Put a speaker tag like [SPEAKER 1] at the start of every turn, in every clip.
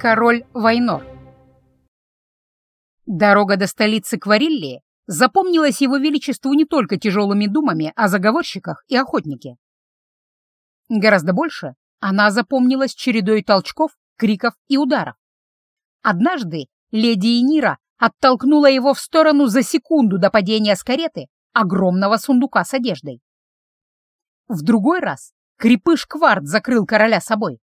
[SPEAKER 1] Король Вайнор Дорога до столицы Квариллии запомнилась его величеству не только тяжелыми думами о заговорщиках и охотнике. Гораздо больше она запомнилась чередой толчков, криков и ударов. Однажды леди Энира оттолкнула его в сторону за секунду до падения с кареты огромного сундука с одеждой. В другой раз крепыш Кварт закрыл короля собой,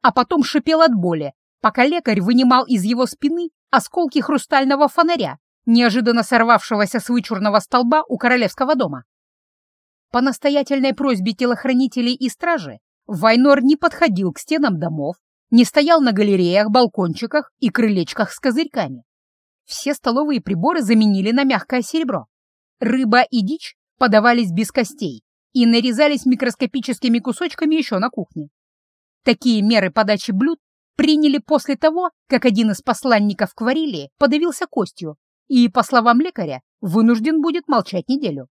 [SPEAKER 1] а потом шипел от боли, пока лекарь вынимал из его спины осколки хрустального фонаря, неожиданно сорвавшегося с вычурного столба у королевского дома. По настоятельной просьбе телохранителей и стражи Вайнор не подходил к стенам домов, не стоял на галереях, балкончиках и крылечках с козырьками. Все столовые приборы заменили на мягкое серебро. Рыба и дичь подавались без костей и нарезались микроскопическими кусочками еще на кухне. Такие меры подачи блюд приняли после того, как один из посланников Кварилии подавился костью и, по словам лекаря, вынужден будет молчать неделю.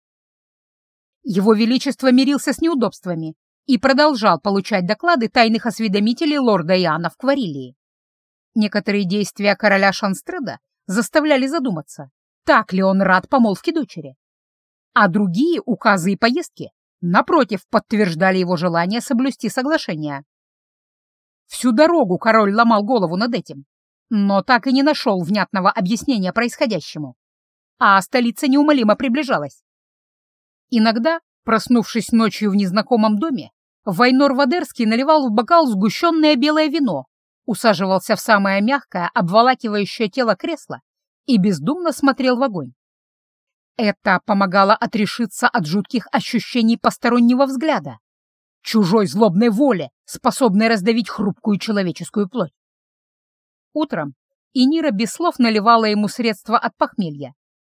[SPEAKER 1] Его Величество мирился с неудобствами и продолжал получать доклады тайных осведомителей лорда Иоанна в Кварилии. Некоторые действия короля Шанстреда заставляли задуматься, так ли он рад помолвке дочери. А другие указы и поездки, напротив, подтверждали его желание соблюсти соглашение. Всю дорогу король ломал голову над этим, но так и не нашел внятного объяснения происходящему. А столица неумолимо приближалась. Иногда, проснувшись ночью в незнакомом доме, Вайнор Вадерский наливал в бокал сгущенное белое вино, усаживался в самое мягкое, обволакивающее тело кресло и бездумно смотрел в огонь. Это помогало отрешиться от жутких ощущений постороннего взгляда, чужой злобной воле, способной раздавить хрупкую человеческую плоть. Утром Инира без слов наливала ему средства от похмелья,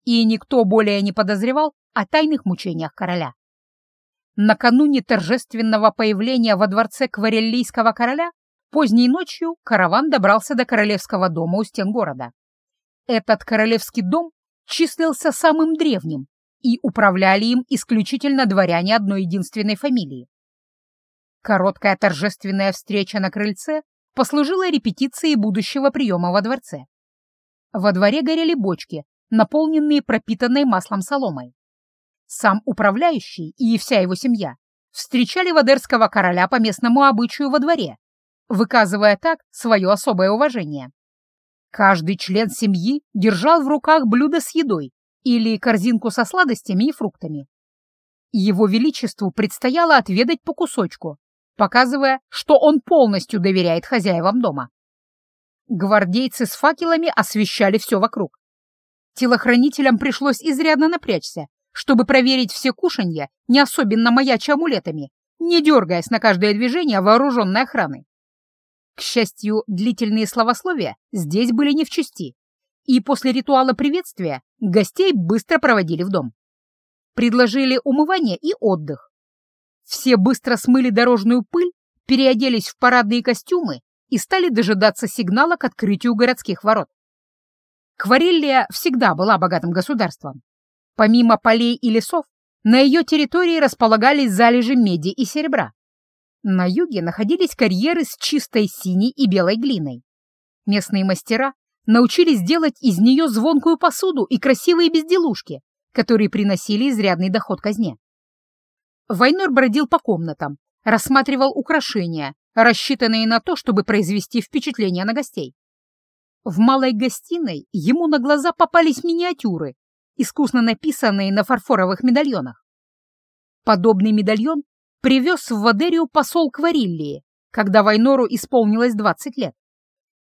[SPEAKER 1] и никто более не подозревал о тайных мучениях короля. Накануне торжественного появления во дворце квареллийского короля поздней ночью караван добрался до королевского дома у стен города. Этот королевский дом числился самым древним, и управляли им исключительно дворяне одной единственной фамилии. Короткая торжественная встреча на крыльце послужила репетицией будущего приема во дворце. Во дворе горели бочки, наполненные пропитанной маслом соломой. Сам управляющий и вся его семья встречали Вадерского короля по местному обычаю во дворе, выказывая так свое особое уважение. Каждый член семьи держал в руках блюдо с едой или корзинку со сладостями и фруктами. Его Величеству предстояло отведать по кусочку, показывая, что он полностью доверяет хозяевам дома. Гвардейцы с факелами освещали все вокруг. Телохранителям пришлось изрядно напрячься, чтобы проверить все кушанья, не особенно маяча амулетами, не дергаясь на каждое движение вооруженной охраны. К счастью, длительные словословия здесь были не в чести, и после ритуала приветствия гостей быстро проводили в дом. Предложили умывание и отдых, все быстро смыли дорожную пыль, переоделись в парадные костюмы и стали дожидаться сигнала к открытию городских ворот. Квареллия всегда была богатым государством. Помимо полей и лесов, на ее территории располагались залежи меди и серебра. На юге находились карьеры с чистой синей и белой глиной. Местные мастера научились делать из нее звонкую посуду и красивые безделушки, которые приносили изрядный доход казне. Вайнор бродил по комнатам, рассматривал украшения, рассчитанные на то, чтобы произвести впечатление на гостей. В малой гостиной ему на глаза попались миниатюры, искусно написанные на фарфоровых медальонах. Подобный медальон привез в Вадерию посол Квариллии, когда Вайнору исполнилось 20 лет.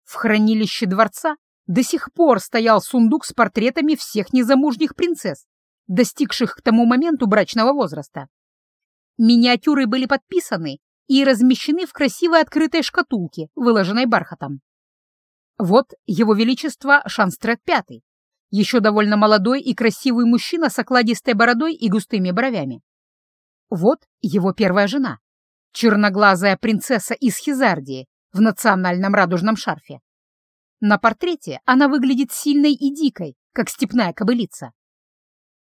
[SPEAKER 1] В хранилище дворца до сих пор стоял сундук с портретами всех незамужних принцесс, достигших к тому моменту брачного возраста. Миниатюры были подписаны и размещены в красивой открытой шкатулке, выложенной бархатом. Вот его величество Шанстрет V, еще довольно молодой и красивый мужчина с окладистой бородой и густыми бровями. Вот его первая жена, черноглазая принцесса из Хизардии в национальном радужном шарфе. На портрете она выглядит сильной и дикой, как степная кобылица.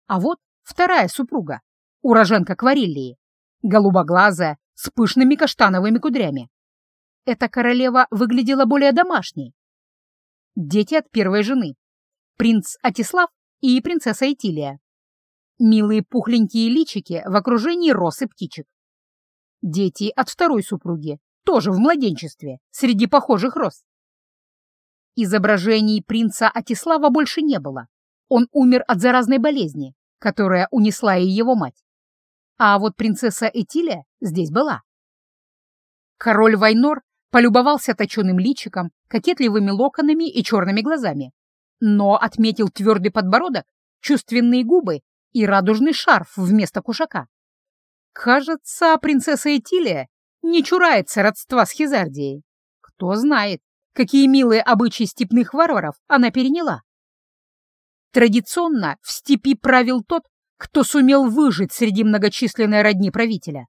[SPEAKER 1] А вот вторая супруга, уроженка Квариллии, голубоглазая, с пышными каштановыми кудрями. Эта королева выглядела более домашней, дети от первой жены, принц Атислав и принцесса Этилия. Милые пухленькие личики в окружении роз и птичек. Дети от второй супруги, тоже в младенчестве, среди похожих роз. Изображений принца Атислава больше не было. Он умер от заразной болезни, которая унесла и его мать. А вот принцесса Этилия здесь была. Король Вайнор полюбовался точеным личиком, кокетливыми локонами и черными глазами, но отметил твердый подбородок, чувственные губы и радужный шарф вместо кушака. Кажется, принцесса Этилия не чурается родства с Хизардией. Кто знает, какие милые обычаи степных варваров она переняла. Традиционно в степи правил тот, кто сумел выжить среди многочисленной родни правителя.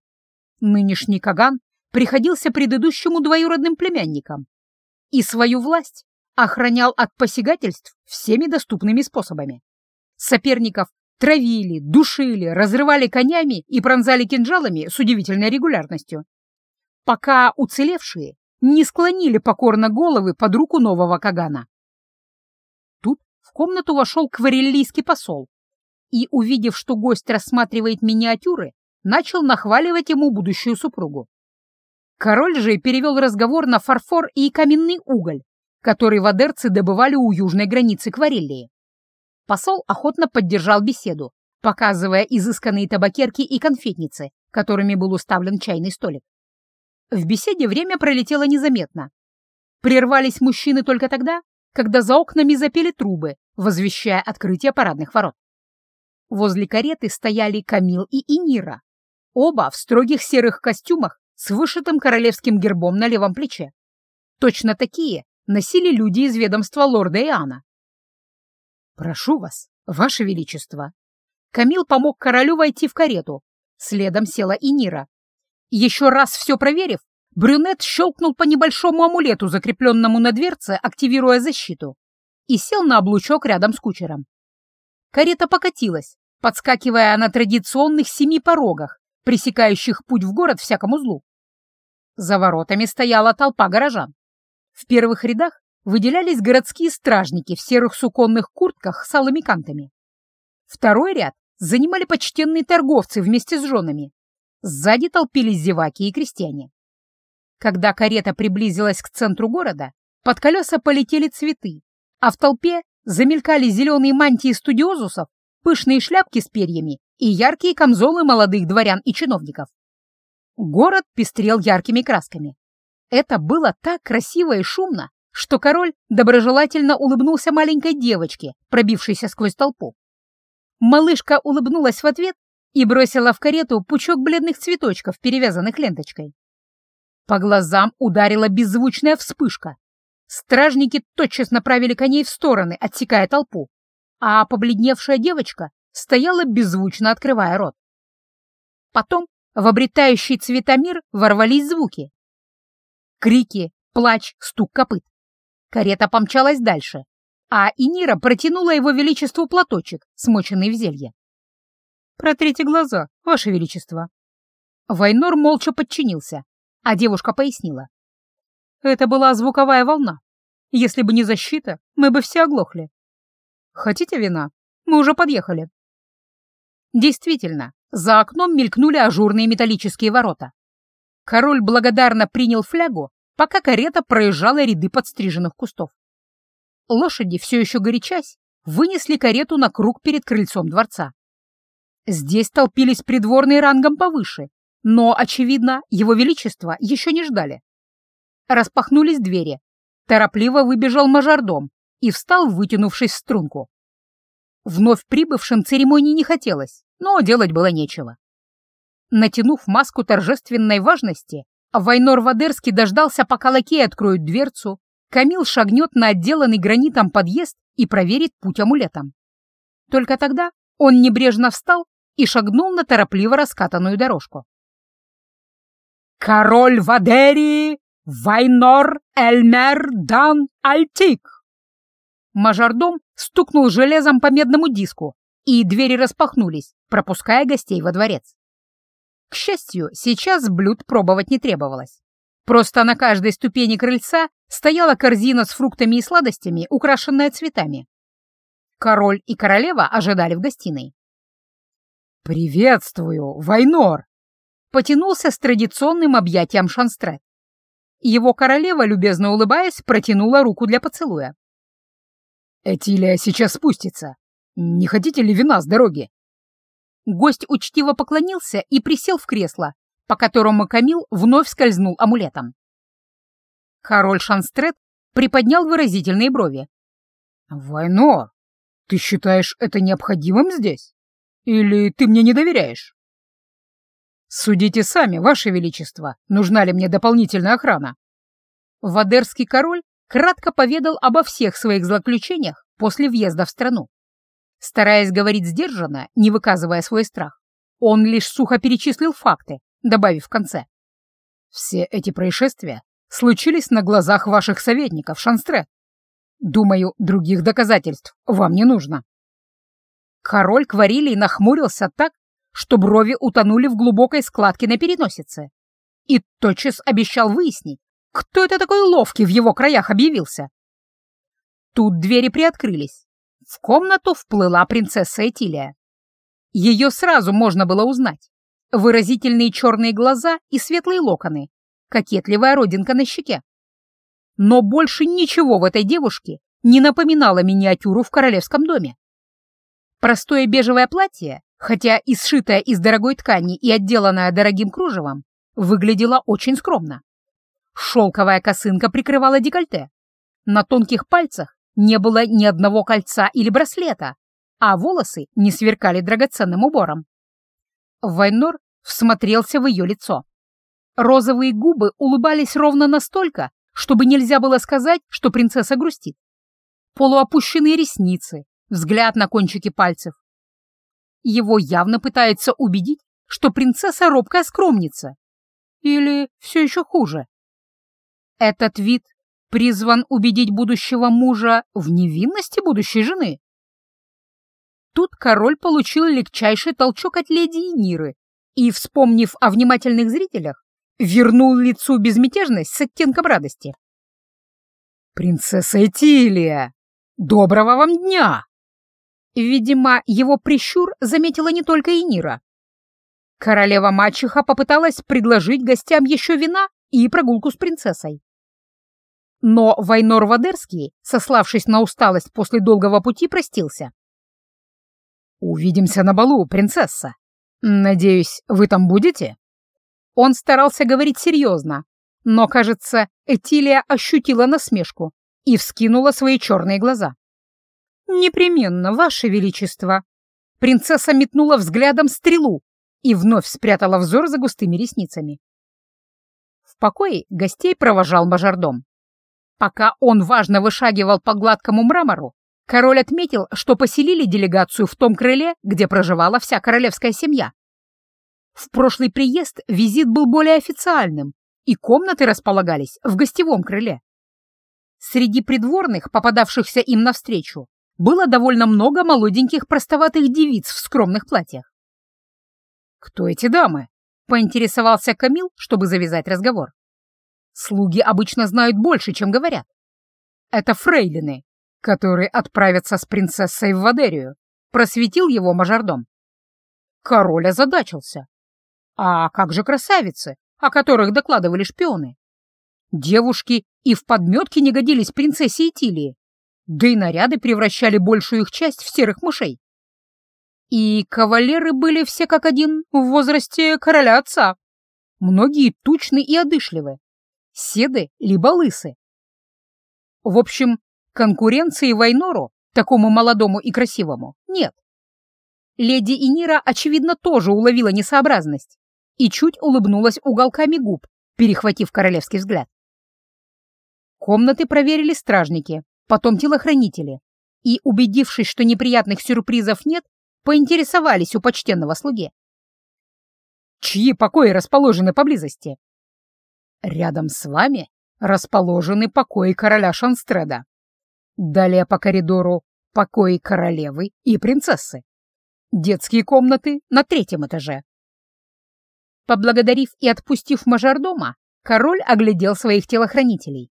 [SPEAKER 1] Нынешний Каган приходился предыдущему двоюродным племянникам и свою власть охранял от посягательств всеми доступными способами. Соперников травили, душили, разрывали конями и пронзали кинжалами с удивительной регулярностью, пока уцелевшие не склонили покорно головы под руку нового Кагана. Тут в комнату вошел квареллийский посол и, увидев, что гость рассматривает миниатюры, начал нахваливать ему будущую супругу. Король же перевел разговор на фарфор и каменный уголь, который вадерцы добывали у южной границы Квареллии. Посол охотно поддержал беседу, показывая изысканные табакерки и конфетницы, которыми был уставлен чайный столик. В беседе время пролетело незаметно. Прервались мужчины только тогда, когда за окнами запели трубы, возвещая открытие парадных ворот. Возле кареты стояли Камил и Инира, оба в строгих серых костюмах с вышитым королевским гербом на левом плече. Точно такие носили люди из ведомства лорда Иоанна. «Прошу вас, ваше величество». Камил помог королю войти в карету. Следом села Инира, еще раз все проверив, брюнет щелкнул по небольшому амулету, закрепленному на дверце, активируя защиту, и сел на облучок рядом с кучером. Карета покатилась, подскакивая на традиционных семи порогах, пресекающих путь в город всякому злу. За воротами стояла толпа горожан. В первых рядах выделялись городские стражники в серых суконных куртках с алыми кантами. Второй ряд занимали почтенные торговцы вместе с женами, Сзади толпились зеваки и крестьяне. Когда карета приблизилась к центру города, под колеса полетели цветы, а в толпе замелькали зеленые мантии студиозусов, пышные шляпки с перьями и яркие камзолы молодых дворян и чиновников. Город пестрел яркими красками. Это было так красиво и шумно, что король доброжелательно улыбнулся маленькой девочке, пробившейся сквозь толпу. Малышка улыбнулась в ответ и бросила в карету пучок бледных цветочков, перевязанных ленточкой. По глазам ударила беззвучная вспышка. Стражники тотчас направили коней в стороны, отсекая толпу, а побледневшая девочка стояла беззвучно, открывая рот. Потом в обретающий цвета мир ворвались звуки. Крики, плач, стук копыт. Карета помчалась дальше, а Инира протянула его величеству платочек, смоченный в зелье. «Протрите глаза, Ваше Величество». Вайнор молча подчинился, а девушка пояснила. «Это была звуковая волна. Если бы не защита, мы бы все оглохли. Хотите вина? Мы уже подъехали». Действительно, за окном мелькнули ажурные металлические ворота. Король благодарно принял флягу, пока карета проезжала ряды подстриженных кустов. Лошади, все еще горячась, вынесли карету на круг перед крыльцом дворца. Здесь толпились придворные рангом повыше, но, очевидно, его величество еще не ждали. Распахнулись двери. Торопливо выбежал мажордом и встал, вытянувшись в струнку. Вновь прибывшим церемонии не хотелось, но делать было нечего. Натянув маску торжественной важности, Вайнор Вадерский дождался, пока лакеи откроют дверцу, Камил шагнет на отделанный гранитом подъезд и проверит путь амулетом. Только тогда он небрежно встал и шагнул на торопливо раскатанную дорожку. «Король Вадерии Вайнор Эльмер Дан Альтик!» Мажордом стукнул железом по медному диску, и двери распахнулись, пропуская гостей во дворец. К счастью, сейчас блюд пробовать не требовалось. Просто на каждой ступени крыльца стояла корзина с фруктами и сладостями, украшенная цветами. Король и королева ожидали в гостиной.
[SPEAKER 2] «Приветствую, Вайнор!» Потянулся с традиционным объятием Шанстрет.
[SPEAKER 1] Его королева, любезно улыбаясь, протянула руку для поцелуя.
[SPEAKER 2] «Этилия сейчас спустится. Не хотите ли вина с дороги?»
[SPEAKER 1] Гость учтиво поклонился и присел в кресло, по которому Камил вновь скользнул амулетом. Король Шанстрет приподнял выразительные брови.
[SPEAKER 2] «Вайнор, ты считаешь это необходимым здесь? Или ты мне не доверяешь?» «Судите сами, Ваше Величество, нужна ли мне дополнительная охрана?»
[SPEAKER 1] Вадерский король кратко поведал обо всех своих злоключениях после въезда в страну. Стараясь говорить сдержанно, не выказывая свой страх, он лишь сухо перечислил факты, добавив в конце.
[SPEAKER 2] «Все эти происшествия случились на глазах ваших советников, Шанстре. Думаю, других доказательств вам не нужно».
[SPEAKER 1] Король Кварилий нахмурился так, что брови утонули в глубокой складке на переносице, и тотчас обещал выяснить, кто это такой ловкий в его краях объявился. Тут двери приоткрылись. В комнату вплыла принцесса Этилия. Ее сразу можно было узнать. Выразительные черные глаза и светлые локоны, кокетливая родинка на щеке. Но больше ничего в этой девушке не напоминало миниатюру в королевском доме. Простое бежевое платье, хотя и сшитое из дорогой ткани и отделанное дорогим кружевом, выглядело очень скромно. Шелковая косынка прикрывала декольте. На тонких пальцах не было ни одного кольца или браслета, а волосы не сверкали драгоценным убором. Вайнор всмотрелся в ее лицо. Розовые губы улыбались ровно настолько, чтобы нельзя было сказать, что принцесса грустит. Полуопущенные ресницы, взгляд на кончики пальцев. Его явно пытаются убедить, что принцесса робкая скромница. Или все еще хуже. Этот вид призван убедить будущего мужа в невинности будущей жены. Тут король получил легчайший толчок от леди Ниры и, вспомнив о внимательных зрителях, вернул лицу безмятежность с оттенком радости.
[SPEAKER 2] «Принцесса Этилия! Доброго вам дня!»
[SPEAKER 1] Видимо, его прищур заметила не только и Нира. Королева-мачеха попыталась предложить гостям еще вина и прогулку с принцессой. Но Вайнор Вадерский, сославшись на усталость после долгого пути, простился.
[SPEAKER 2] «Увидимся на балу, принцесса. Надеюсь, вы там будете?»
[SPEAKER 1] Он старался говорить серьезно, но, кажется, Этилия ощутила насмешку и вскинула свои черные глаза. «Непременно, Ваше Величество!» Принцесса метнула взглядом стрелу и вновь спрятала взор за густыми ресницами. В покое гостей провожал мажордом. Пока он важно вышагивал по гладкому мрамору, король отметил, что поселили делегацию в том крыле, где проживала вся королевская семья. В прошлый приезд визит был более официальным, и комнаты располагались в гостевом крыле. Среди придворных, попадавшихся им навстречу, было довольно много молоденьких простоватых девиц в скромных платьях.
[SPEAKER 2] «Кто эти дамы?» — поинтересовался Камил, чтобы завязать разговор.
[SPEAKER 1] Слуги обычно знают больше, чем говорят.
[SPEAKER 2] Это фрейлины, которые отправятся с принцессой в Вадерию, просветил его мажордом.
[SPEAKER 1] Король озадачился. А как же красавицы, о которых докладывали шпионы? Девушки и в подметке не годились принцессе Итилии, да и наряды превращали большую их часть в серых мышей. И кавалеры были все как один в возрасте короля отца. Многие тучны и одышливы, седы либо лысы. В общем, конкуренции Вайнору, такому молодому и красивому, нет. Леди Инира, очевидно, тоже уловила несообразность и чуть улыбнулась уголками губ, перехватив королевский взгляд. Комнаты проверили стражники, потом телохранители, и, убедившись, что неприятных сюрпризов нет, поинтересовались у почтенного слуги.
[SPEAKER 2] «Чьи покои расположены поблизости?»
[SPEAKER 1] Рядом с вами расположены покои короля Шанстреда. Далее по коридору покои королевы и принцессы. Детские комнаты на третьем этаже. Поблагодарив и отпустив мажордома, Король оглядел своих телохранителей.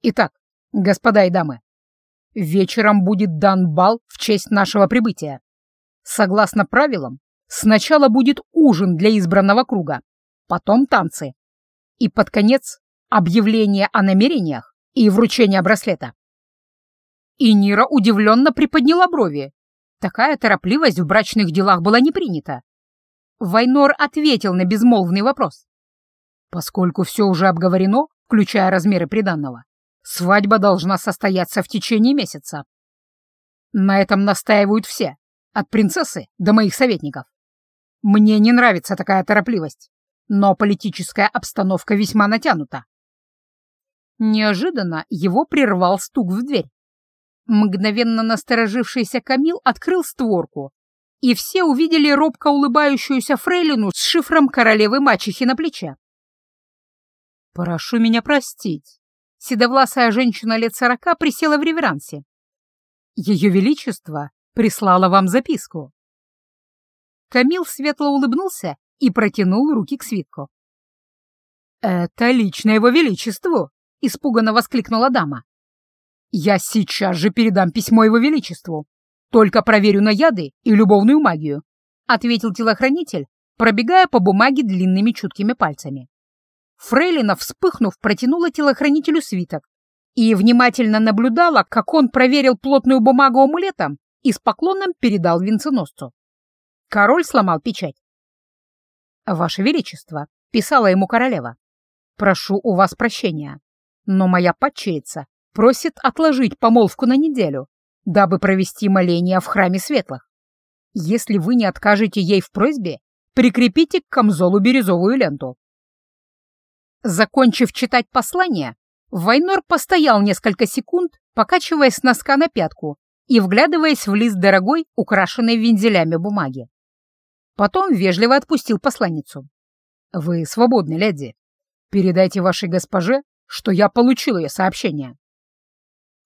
[SPEAKER 2] Итак, господа и дамы, вечером будет дан бал в честь нашего прибытия. Согласно правилам, сначала будет ужин для избранного круга, потом танцы. И под конец объявление о намерениях и вручение браслета. И Нира удивленно приподняла брови. Такая торопливость в брачных делах была не принята. Вайнор ответил на безмолвный вопрос. Поскольку все уже обговорено, включая размеры приданного, свадьба должна состояться в течение месяца. На этом настаивают все, от принцессы до моих советников. Мне не нравится такая торопливость, но политическая обстановка весьма натянута. Неожиданно его прервал стук в дверь. Мгновенно насторожившийся Камил открыл створку, и все увидели робко улыбающуюся фрейлину с шифром королевы-мачехи на плече. «Прошу меня простить». Седовласая женщина лет сорока присела в реверансе. «Ее Величество прислала вам записку». Камил светло улыбнулся и протянул руки к свитку. «Это лично его величеству!» — испуганно воскликнула дама. «Я сейчас же передам письмо его величеству. Только проверю на яды и любовную магию», — ответил телохранитель, пробегая по бумаге длинными чуткими пальцами. Фрейлина, вспыхнув, протянула телохранителю свиток и внимательно наблюдала, как он проверил плотную бумагу амулетом и с поклоном передал венценосцу. Король сломал печать. «Ваше Величество», — писала ему королева, — «прошу у вас прощения, но моя падчерица просит отложить помолвку на неделю, дабы провести моление в храме светлых. Если вы не откажете ей в просьбе, прикрепите к камзолу бирюзовую ленту. Закончив читать послание, Вайнор постоял несколько секунд, покачиваясь с носка на пятку и вглядываясь в лист дорогой, украшенной вензелями бумаги. Потом вежливо отпустил посланницу. «Вы свободны, леди. Передайте вашей госпоже, что я получил ее сообщение».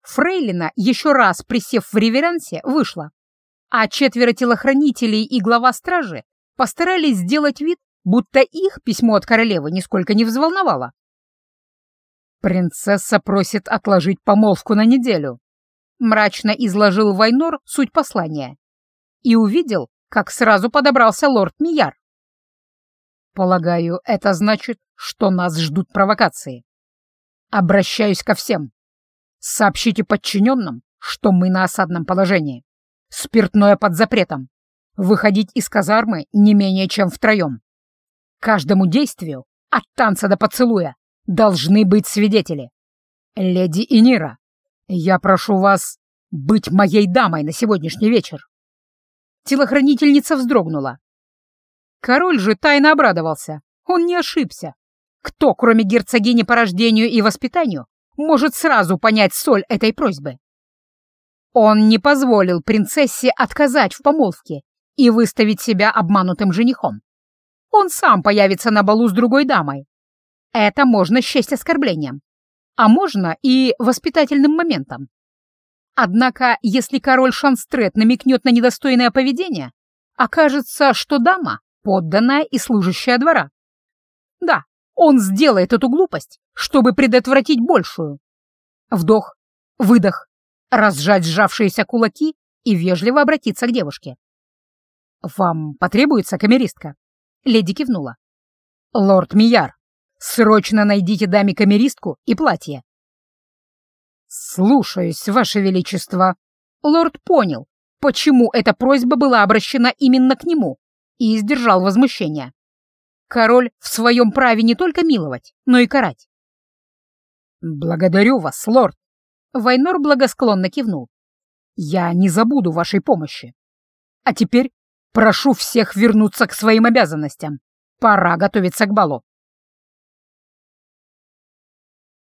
[SPEAKER 2] Фрейлина, еще раз присев в реверансе, вышла, а четверо телохранителей и глава стражи постарались сделать вид, будто их письмо от королевы нисколько не взволновало. «Принцесса просит отложить помолвку на неделю», — мрачно изложил Вайнор суть послания и увидел, как сразу подобрался лорд Мияр. «Полагаю, это значит, что нас ждут провокации. Обращаюсь ко всем. Сообщите подчиненным, что мы на осадном положении. Спиртное под запретом. Выходить из казармы не менее чем втроем. Каждому действию, от танца до поцелуя, должны быть свидетели. Леди Инира, я прошу вас быть моей дамой на сегодняшний вечер. Телохранительница вздрогнула. Король же тайно обрадовался. Он не ошибся. Кто, кроме герцогини по рождению и воспитанию, может сразу понять соль этой просьбы? Он не позволил принцессе отказать в помолвке и выставить себя обманутым женихом он сам появится на балу с другой дамой. Это можно счесть оскорблением, а можно и воспитательным моментом. Однако, если король Шанстрет намекнет на недостойное поведение, окажется, что дама — подданная и служащая двора. Да, он сделает эту глупость, чтобы предотвратить большую. Вдох, выдох, разжать сжавшиеся кулаки и вежливо обратиться к девушке. «Вам потребуется камеристка?» Леди кивнула. «Лорд Мияр, срочно найдите даме камеристку и платье». «Слушаюсь, Ваше Величество». Лорд понял, почему эта просьба была обращена именно к нему, и сдержал возмущение. Король в своем праве не только миловать, но и карать. «Благодарю вас, лорд!» Вайнор благосклонно кивнул. «Я не забуду вашей помощи. А теперь Прошу всех вернуться к своим обязанностям. Пора готовиться к балу.